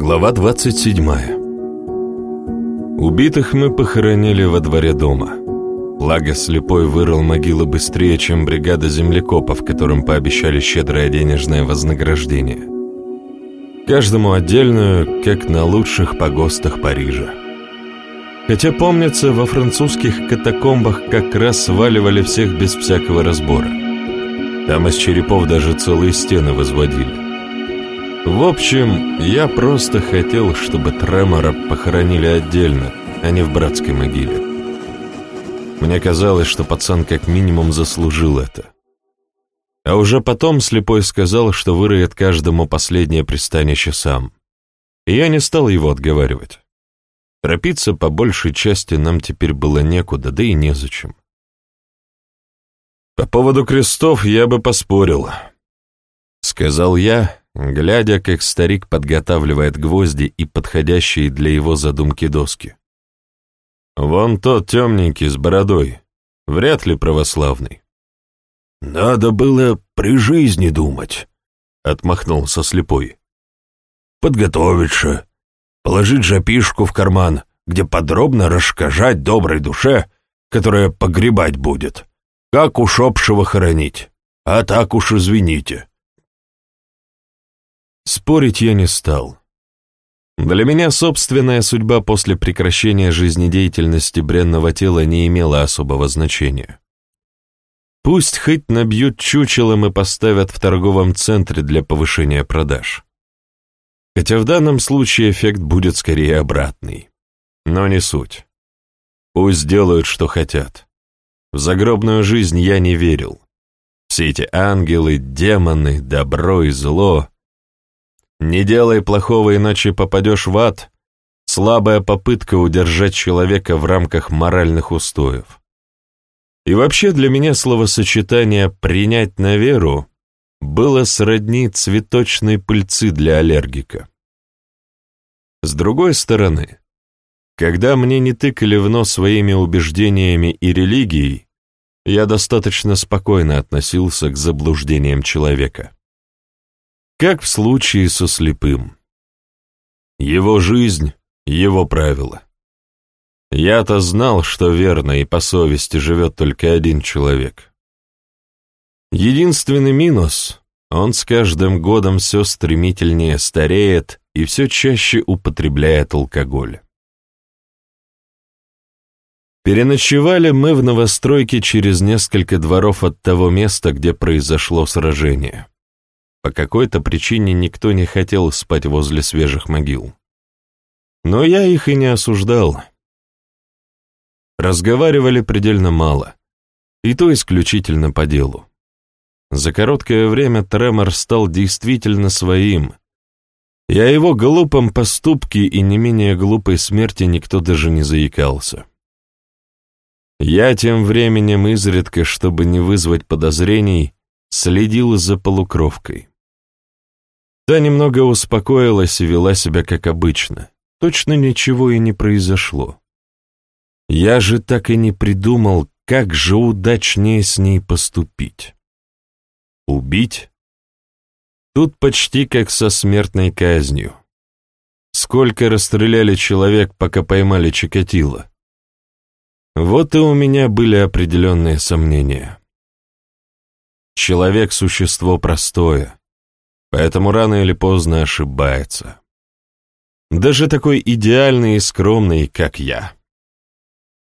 Глава 27 Убитых мы похоронили во дворе дома. Благо, слепой вырыл могилы быстрее, чем бригада землекопов, которым пообещали щедрое денежное вознаграждение. Каждому отдельную, как на лучших погостах Парижа. Хотя, помнится, во французских катакомбах как раз сваливали всех без всякого разбора. Там из черепов даже целые стены возводили. В общем, я просто хотел, чтобы Тремора похоронили отдельно, а не в братской могиле. Мне казалось, что пацан как минимум заслужил это. А уже потом слепой сказал, что выроет каждому последнее пристанище сам. И я не стал его отговаривать. Торопиться по большей части нам теперь было некуда, да и незачем. По поводу крестов я бы поспорил. Сказал я, глядя, как старик подготавливает гвозди и подходящие для его задумки доски. «Вон тот темненький с бородой, вряд ли православный». «Надо было при жизни думать», — отмахнулся слепой. «Подготовиться, положить жапишку в карман, где подробно расскажать доброй душе, которая погребать будет, как ушопшего хоронить, а так уж извините». Спорить я не стал. Для меня собственная судьба после прекращения жизнедеятельности бренного тела не имела особого значения. Пусть хоть набьют чучелом и поставят в торговом центре для повышения продаж. Хотя в данном случае эффект будет скорее обратный. Но не суть. Пусть делают, что хотят. В загробную жизнь я не верил. Все эти ангелы, демоны, добро и зло не делай плохого, иначе попадешь в ад. Слабая попытка удержать человека в рамках моральных устоев. И вообще для меня словосочетание «принять на веру» было сродни цветочной пыльцы для аллергика. С другой стороны, когда мне не тыкали в нос своими убеждениями и религией, я достаточно спокойно относился к заблуждениям человека. Как в случае со слепым. Его жизнь, его правила. Я-то знал, что верно и по совести живет только один человек. Единственный минус — он с каждым годом все стремительнее стареет и все чаще употребляет алкоголь. Переночевали мы в новостройке через несколько дворов от того места, где произошло сражение. По какой-то причине никто не хотел спать возле свежих могил. Но я их и не осуждал. Разговаривали предельно мало, и то исключительно по делу. За короткое время Тремор стал действительно своим, о его глупом поступке и не менее глупой смерти никто даже не заикался. Я тем временем изредка, чтобы не вызвать подозрений, следил за полукровкой. Та немного успокоилась и вела себя как обычно. Точно ничего и не произошло. Я же так и не придумал, как же удачнее с ней поступить. Убить? Тут почти как со смертной казнью. Сколько расстреляли человек, пока поймали Чикатило? Вот и у меня были определенные сомнения. Человек — существо простое, поэтому рано или поздно ошибается. Даже такой идеальный и скромный, как я.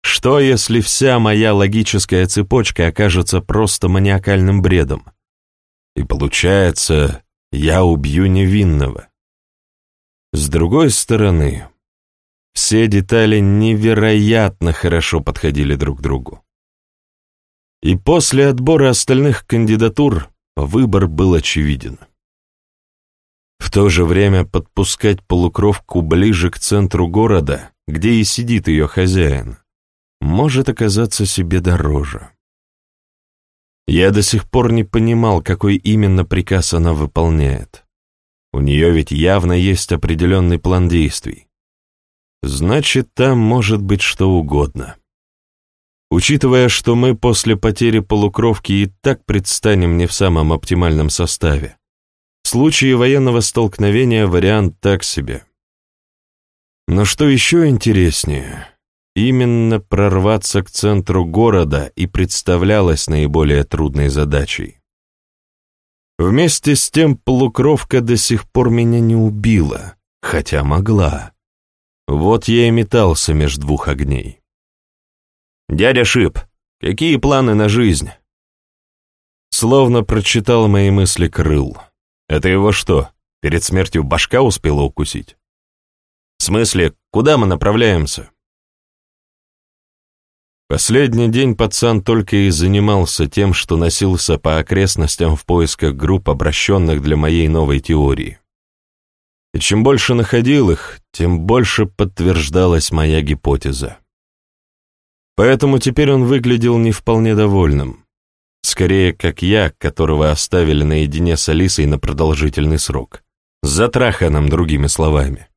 Что, если вся моя логическая цепочка окажется просто маниакальным бредом? И получается, я убью невинного. С другой стороны, все детали невероятно хорошо подходили друг другу. И после отбора остальных кандидатур выбор был очевиден. В то же время подпускать полукровку ближе к центру города, где и сидит ее хозяин, может оказаться себе дороже. Я до сих пор не понимал, какой именно приказ она выполняет. У нее ведь явно есть определенный план действий. Значит, там может быть что угодно. Учитывая, что мы после потери полукровки и так предстанем не в самом оптимальном составе, случае военного столкновения вариант так себе. Но что еще интереснее, именно прорваться к центру города и представлялось наиболее трудной задачей. Вместе с тем полукровка до сих пор меня не убила, хотя могла. Вот я и метался меж двух огней. «Дядя Шип, какие планы на жизнь?» Словно прочитал мои мысли крыл. Это его что, перед смертью башка успела укусить? В смысле, куда мы направляемся? Последний день пацан только и занимался тем, что носился по окрестностям в поисках групп, обращенных для моей новой теории. И чем больше находил их, тем больше подтверждалась моя гипотеза. Поэтому теперь он выглядел не вполне довольным. Скорее, как я, которого оставили наедине с Алисой на продолжительный срок. Затраханным другими словами.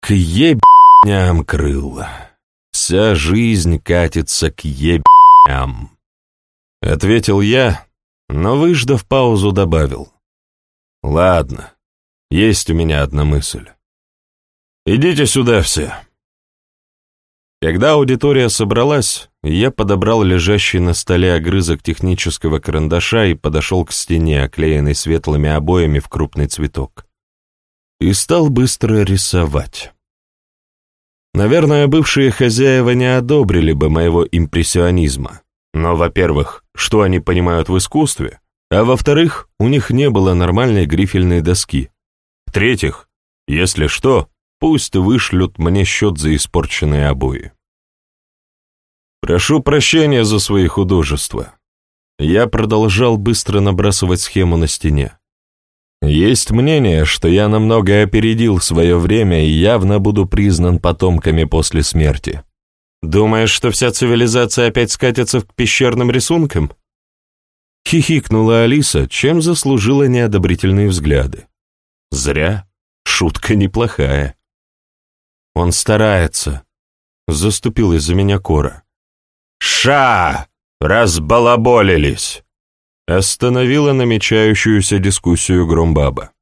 К ебням крыл. Вся жизнь катится к ебням. Ответил я, но, выждав паузу, добавил. Ладно, есть у меня одна мысль. Идите сюда все. Когда аудитория собралась, я подобрал лежащий на столе огрызок технического карандаша и подошел к стене, оклеенной светлыми обоями в крупный цветок. И стал быстро рисовать. Наверное, бывшие хозяева не одобрили бы моего импрессионизма. Но, во-первых, что они понимают в искусстве, а во-вторых, у них не было нормальной грифельной доски, в-третьих, если что, пусть вышлют мне счет за испорченные обои. Прошу прощения за свои художества. Я продолжал быстро набрасывать схему на стене. Есть мнение, что я намного опередил свое время и явно буду признан потомками после смерти. Думаешь, что вся цивилизация опять скатится к пещерным рисункам? Хихикнула Алиса, чем заслужила неодобрительные взгляды. Зря. Шутка неплохая. Он старается. Заступил из-за меня Кора. «Ша! Разбалаболились!» Остановила намечающуюся дискуссию Громбаба.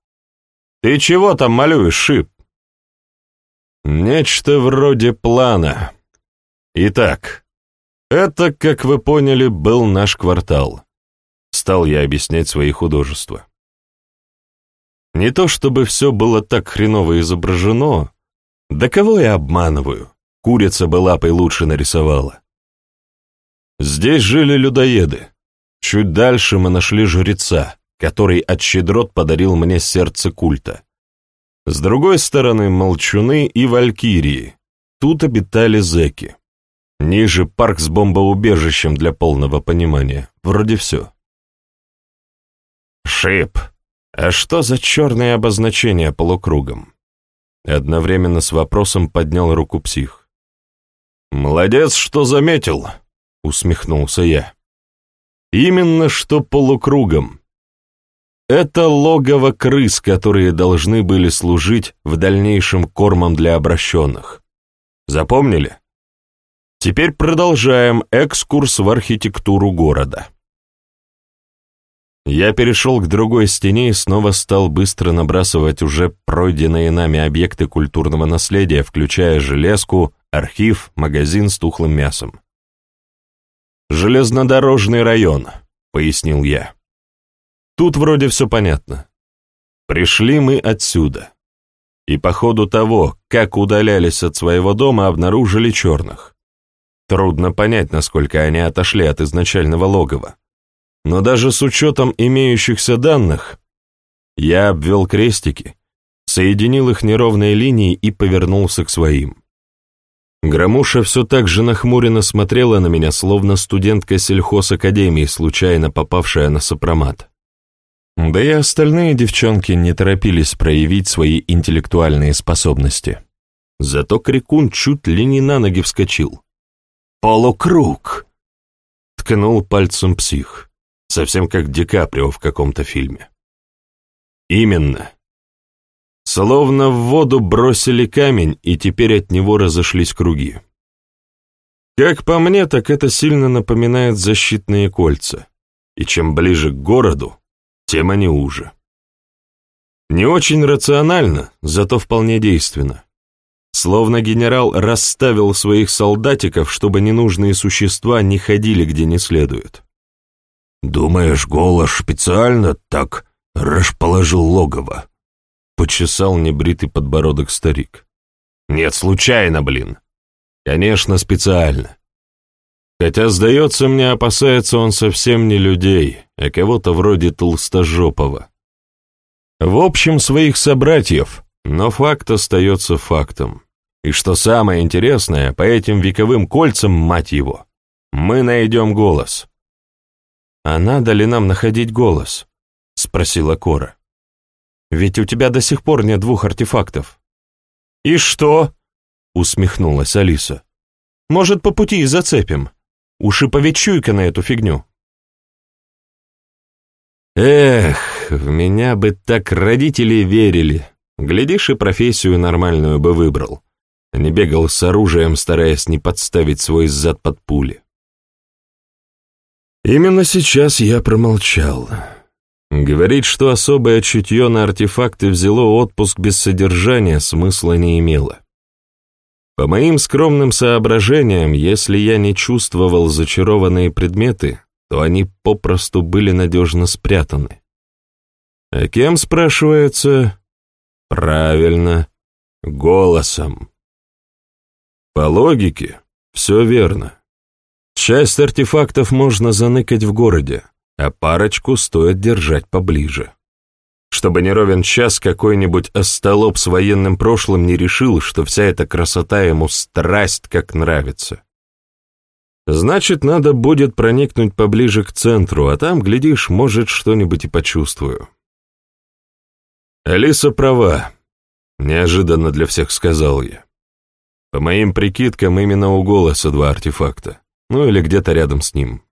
«Ты чего там малюешь, Шип?» «Нечто вроде плана. Итак, это, как вы поняли, был наш квартал». Стал я объяснять свои художества. Не то чтобы все было так хреново изображено, да кого я обманываю, курица бы лапой лучше нарисовала. Здесь жили людоеды. Чуть дальше мы нашли жреца, который от щедрот подарил мне сердце культа. С другой стороны молчуны и валькирии. Тут обитали зеки. Ниже парк с бомбоубежищем для полного понимания. Вроде все. «Шип, «А что за черное обозначение полукругом?» Одновременно с вопросом поднял руку псих. «Молодец, что заметил», — усмехнулся я. «Именно что полукругом. Это логово крыс, которые должны были служить в дальнейшем кормом для обращенных. Запомнили? Теперь продолжаем экскурс в архитектуру города». Я перешел к другой стене и снова стал быстро набрасывать уже пройденные нами объекты культурного наследия, включая железку, архив, магазин с тухлым мясом. «Железнодорожный район», — пояснил я. «Тут вроде все понятно. Пришли мы отсюда. И по ходу того, как удалялись от своего дома, обнаружили черных. Трудно понять, насколько они отошли от изначального логова. Но даже с учетом имеющихся данных, я обвел крестики, соединил их неровной линией и повернулся к своим. Громуша все так же нахмуренно смотрела на меня, словно студентка сельхозакадемии, случайно попавшая на сопромат. Да и остальные девчонки не торопились проявить свои интеллектуальные способности. Зато Крикун чуть ли не на ноги вскочил. «Полукруг!» — ткнул пальцем псих совсем как Ди Каприо в каком-то фильме. Именно. Словно в воду бросили камень, и теперь от него разошлись круги. Как по мне, так это сильно напоминает защитные кольца, и чем ближе к городу, тем они уже. Не очень рационально, зато вполне действенно. словно генерал расставил своих солдатиков, чтобы ненужные существа не ходили где не следует. «Думаешь, голос специально так расположил логово?» — почесал небритый подбородок старик. «Нет, случайно, блин. Конечно, специально. Хотя, сдается мне, опасается он совсем не людей, а кого-то вроде толстожопого. В общем, своих собратьев, но факт остается фактом. И что самое интересное, по этим вековым кольцам, мать его, мы найдем голос. «А надо ли нам находить голос?» — спросила Кора. «Ведь у тебя до сих пор нет двух артефактов». «И что?» — усмехнулась Алиса. «Может, по пути и зацепим? Уж и повечуй-ка на эту фигню». Эх, в меня бы так родители верили. Глядишь, и профессию нормальную бы выбрал. Не бегал с оружием, стараясь не подставить свой зад под пули. Именно сейчас я промолчал. Говорить, что особое чутье на артефакты взяло отпуск без содержания, смысла не имело. По моим скромным соображениям, если я не чувствовал зачарованные предметы, то они попросту были надежно спрятаны. А кем, спрашивается? Правильно, голосом. По логике, все верно. Часть артефактов можно заныкать в городе, а парочку стоит держать поближе. Чтобы не ровен час какой-нибудь остолоп с военным прошлым не решил, что вся эта красота ему страсть как нравится. Значит, надо будет проникнуть поближе к центру, а там, глядишь, может, что-нибудь и почувствую. Алиса права, неожиданно для всех сказал я. По моим прикидкам, именно у голоса два артефакта ну или где-то рядом с ним.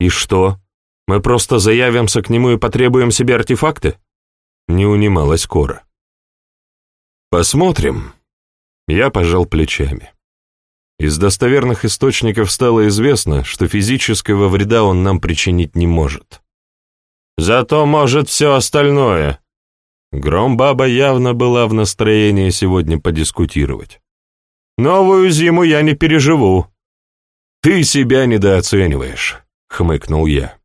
И что? Мы просто заявимся к нему и потребуем себе артефакты? Не унималась Кора. Посмотрим. Я пожал плечами. Из достоверных источников стало известно, что физического вреда он нам причинить не может. Зато может все остальное. Громбаба явно была в настроении сегодня подискутировать. Новую зиму я не переживу. «Ты себя недооцениваешь», — хмыкнул я.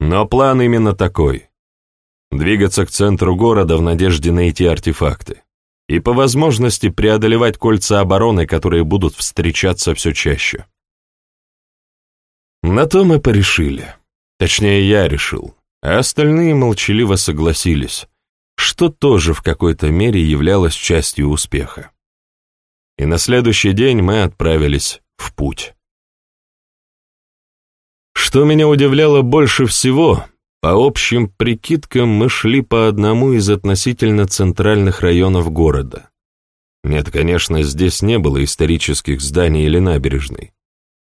Но план именно такой. Двигаться к центру города в надежде найти артефакты. И по возможности преодолевать кольца обороны, которые будут встречаться все чаще. На то мы порешили. Точнее, я решил. А остальные молчаливо согласились, что тоже в какой-то мере являлось частью успеха. И на следующий день мы отправились в путь. Что меня удивляло больше всего, по общим прикидкам мы шли по одному из относительно центральных районов города. Нет, конечно, здесь не было исторических зданий или набережной.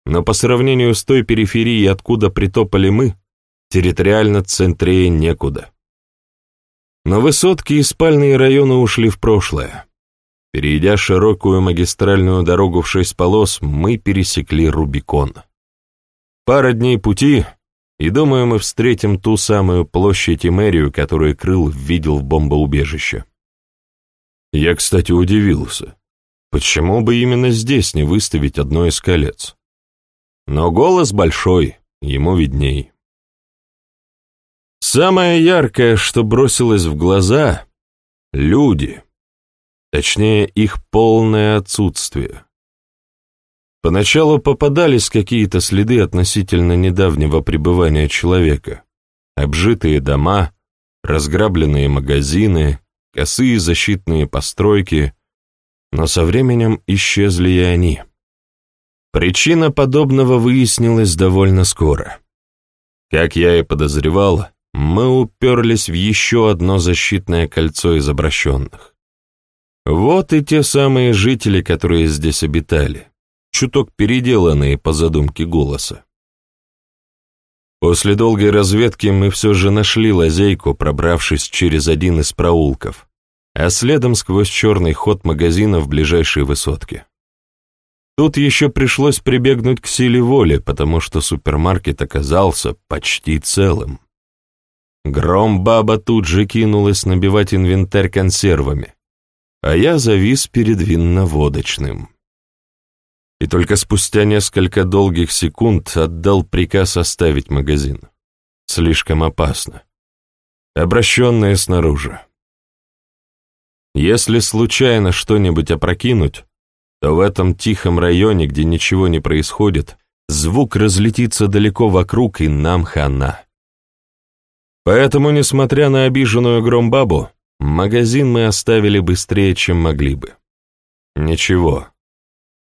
Но по сравнению с той периферией, откуда притопали мы, территориально центрее некуда. Но высотки и спальные районы ушли в прошлое. Перейдя широкую магистральную дорогу в шесть полос, мы пересекли Рубикон. Пара дней пути, и, думаю, мы встретим ту самую площадь и мэрию, которую Крыл видел в бомбоубежище. Я, кстати, удивился. Почему бы именно здесь не выставить одно из колец? Но голос большой, ему видней. Самое яркое, что бросилось в глаза — люди. Точнее, их полное отсутствие. Поначалу попадались какие-то следы относительно недавнего пребывания человека. Обжитые дома, разграбленные магазины, косые защитные постройки, но со временем исчезли и они. Причина подобного выяснилась довольно скоро. Как я и подозревал, мы уперлись в еще одно защитное кольцо из обращенных. Вот и те самые жители, которые здесь обитали, чуток переделанные по задумке голоса. После долгой разведки мы все же нашли лазейку, пробравшись через один из проулков, а следом сквозь черный ход магазина в ближайшей высотке. Тут еще пришлось прибегнуть к силе воли, потому что супермаркет оказался почти целым. Гром-баба тут же кинулась набивать инвентарь консервами, а я завис перед винноводочным. И только спустя несколько долгих секунд отдал приказ оставить магазин. Слишком опасно. Обращенные снаружи. Если случайно что-нибудь опрокинуть, то в этом тихом районе, где ничего не происходит, звук разлетится далеко вокруг, и нам хана. Поэтому, несмотря на обиженную громбабу, магазин мы оставили быстрее, чем могли бы. Ничего.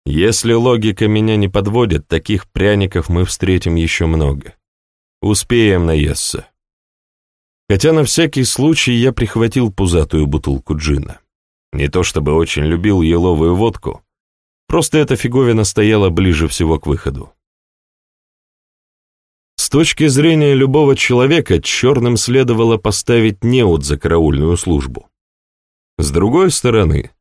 Если логика меня не подводит, таких пряников мы встретим еще много. Успеем наесться. Хотя на всякий случай я прихватил пузатую бутылку джина. Не то чтобы очень любил еловую водку, просто эта фиговина стояла ближе всего к выходу. Точки зрения любого человека, черным следовало поставить неуд за караульную службу. С другой стороны,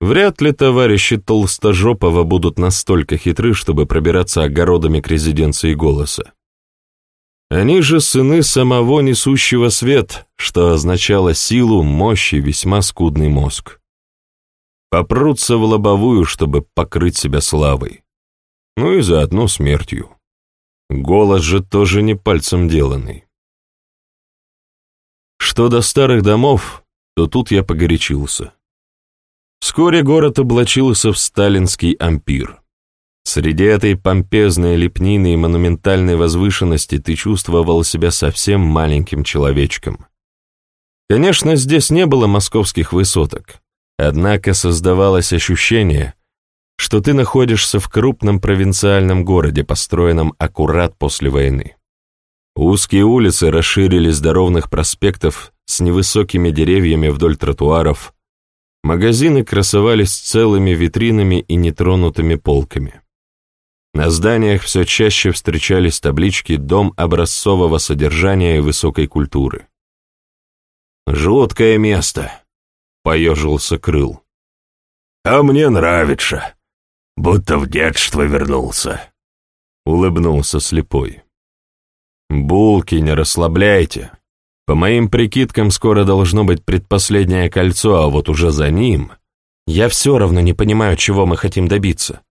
вряд ли товарищи Толстожопова будут настолько хитры, чтобы пробираться огородами к резиденции голоса. Они же сыны самого несущего свет, что означало силу, мощь и весьма скудный мозг. Попрутся в лобовую, чтобы покрыть себя славой. Ну и заодно смертью. Голос же тоже не пальцем деланный. Что до старых домов, то тут я погорячился. Вскоре город облачился в сталинский ампир. Среди этой помпезной лепнины и монументальной возвышенности ты чувствовал себя совсем маленьким человечком. Конечно, здесь не было московских высоток, однако создавалось ощущение, что ты находишься в крупном провинциальном городе, построенном аккурат после войны. Узкие улицы расширились до ровных проспектов с невысокими деревьями вдоль тротуаров, магазины красовались целыми витринами и нетронутыми полками. На зданиях все чаще встречались таблички «Дом образцового содержания и высокой культуры». «Жуткое место», — поежился Крыл. «А мне нравится», будто в детство вернулся», — улыбнулся слепой. «Булки, не расслабляйте. По моим прикидкам, скоро должно быть предпоследнее кольцо, а вот уже за ним...» «Я все равно не понимаю, чего мы хотим добиться».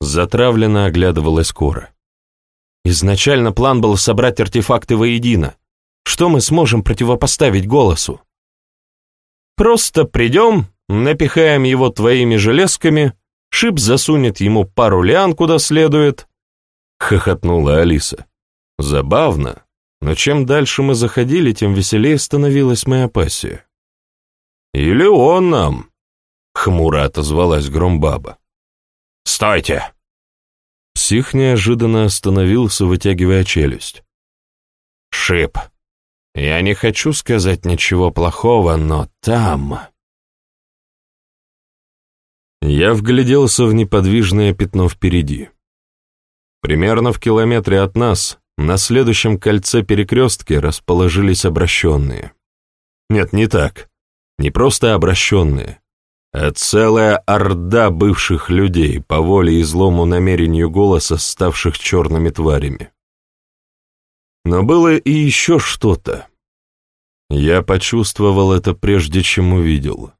Затравленно оглядывалась Кора. «Изначально план был собрать артефакты воедино. Что мы сможем противопоставить голосу?» «Просто придем, напихаем его твоими железками, Шип засунет ему пару лиан куда следует. Хохотнула Алиса. Забавно, но чем дальше мы заходили, тем веселее становилась моя пассия. «Или он нам?» — хмуро отозвалась Громбаба. «Стойте!» Псих неожиданно остановился, вытягивая челюсть. «Шип, я не хочу сказать ничего плохого, но там...» Я вгляделся в неподвижное пятно впереди. Примерно в километре от нас, на следующем кольце перекрестки, расположились обращенные. Нет, не так. Не просто обращенные, а целая орда бывших людей, по воле и злому намерению голоса, ставших черными тварями. Но было и еще что-то. Я почувствовал это прежде, чем увидел.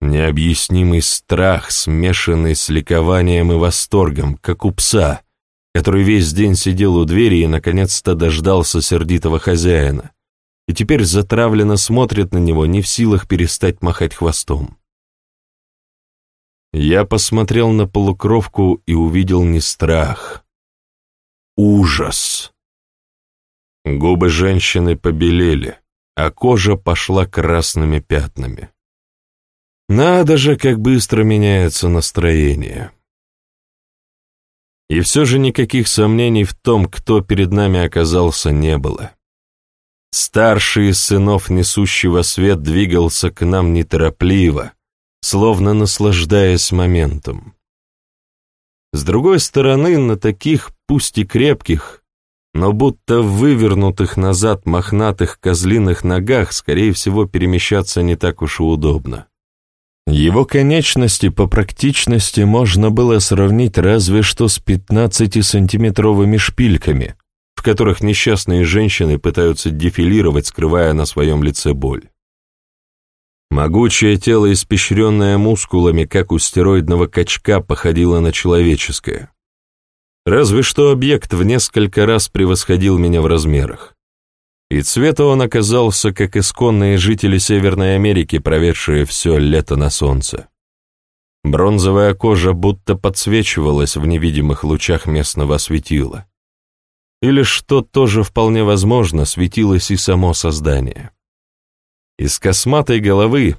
Необъяснимый страх, смешанный с ликованием и восторгом, как у пса, который весь день сидел у двери и наконец-то дождался сердитого хозяина, и теперь затравленно смотрит на него, не в силах перестать махать хвостом. Я посмотрел на полукровку и увидел не страх, ужас. Губы женщины побелели, а кожа пошла красными пятнами. Надо же, как быстро меняется настроение. И все же никаких сомнений в том, кто перед нами оказался, не было. Старший из сынов несущего свет двигался к нам неторопливо, словно наслаждаясь моментом. С другой стороны, на таких, пусть и крепких, но будто вывернутых назад мохнатых козлиных ногах, скорее всего, перемещаться не так уж и удобно. Его конечности по практичности можно было сравнить разве что с 15-сантиметровыми шпильками, в которых несчастные женщины пытаются дефилировать, скрывая на своем лице боль. Могучее тело, испещренное мускулами, как у стероидного качка, походило на человеческое. Разве что объект в несколько раз превосходил меня в размерах. И цвета он оказался, как исконные жители Северной Америки, проведшие все лето на солнце. Бронзовая кожа будто подсвечивалась в невидимых лучах местного светила. Или, что тоже вполне возможно, светилось и само создание. Из косматой головы,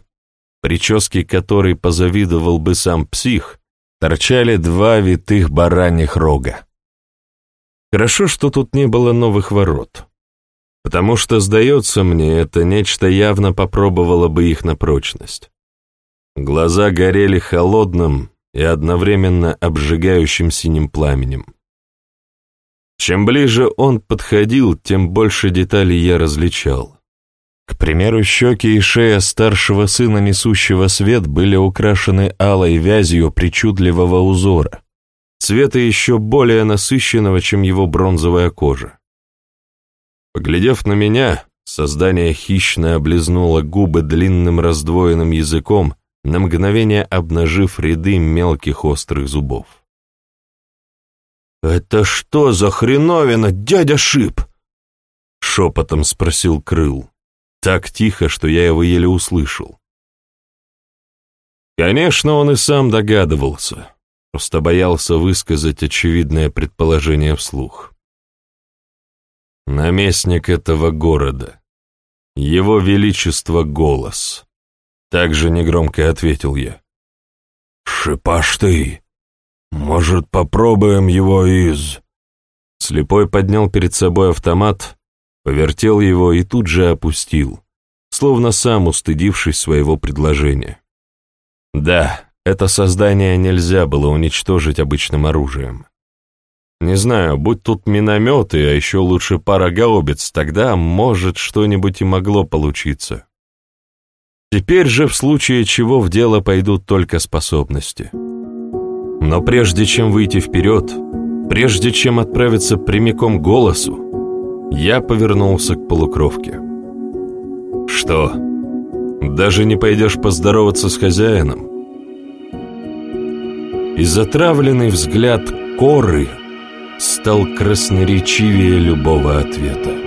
прически которой позавидовал бы сам псих, торчали два витых бараньих рога. Хорошо, что тут не было новых ворот, потому что, сдается мне, это нечто явно попробовало бы их на прочность. Глаза горели холодным и одновременно обжигающим синим пламенем. Чем ближе он подходил, тем больше деталей я различал. К примеру, щеки и шея старшего сына, несущего свет, были украшены алой вязью причудливого узора, цвета еще более насыщенного, чем его бронзовая кожа. Поглядев на меня, создание хищно облизнуло губы длинным раздвоенным языком, на мгновение обнажив ряды мелких острых зубов. «Это что за хреновина, дядя Шип?» — шепотом спросил Крыл, так тихо, что я его еле услышал. Конечно, он и сам догадывался, просто боялся высказать очевидное предположение вслух. Наместник этого города, его величество голос, также негромко ответил я. «Шипаш ты!» «Может, попробуем его из...» Слепой поднял перед собой автомат, повертел его и тут же опустил, словно сам устыдившись своего предложения. Да, это создание нельзя было уничтожить обычным оружием. Не знаю, будь тут минометы, а еще лучше пара гаубиц, тогда, может, что-нибудь и могло получиться. Теперь же в случае чего в дело пойдут только способности. Но прежде чем выйти вперед, прежде чем отправиться прямиком к голосу, я повернулся к полукровке. «Что, даже не пойдешь поздороваться с хозяином?» И затравленный взгляд коры стал красноречивее любого ответа.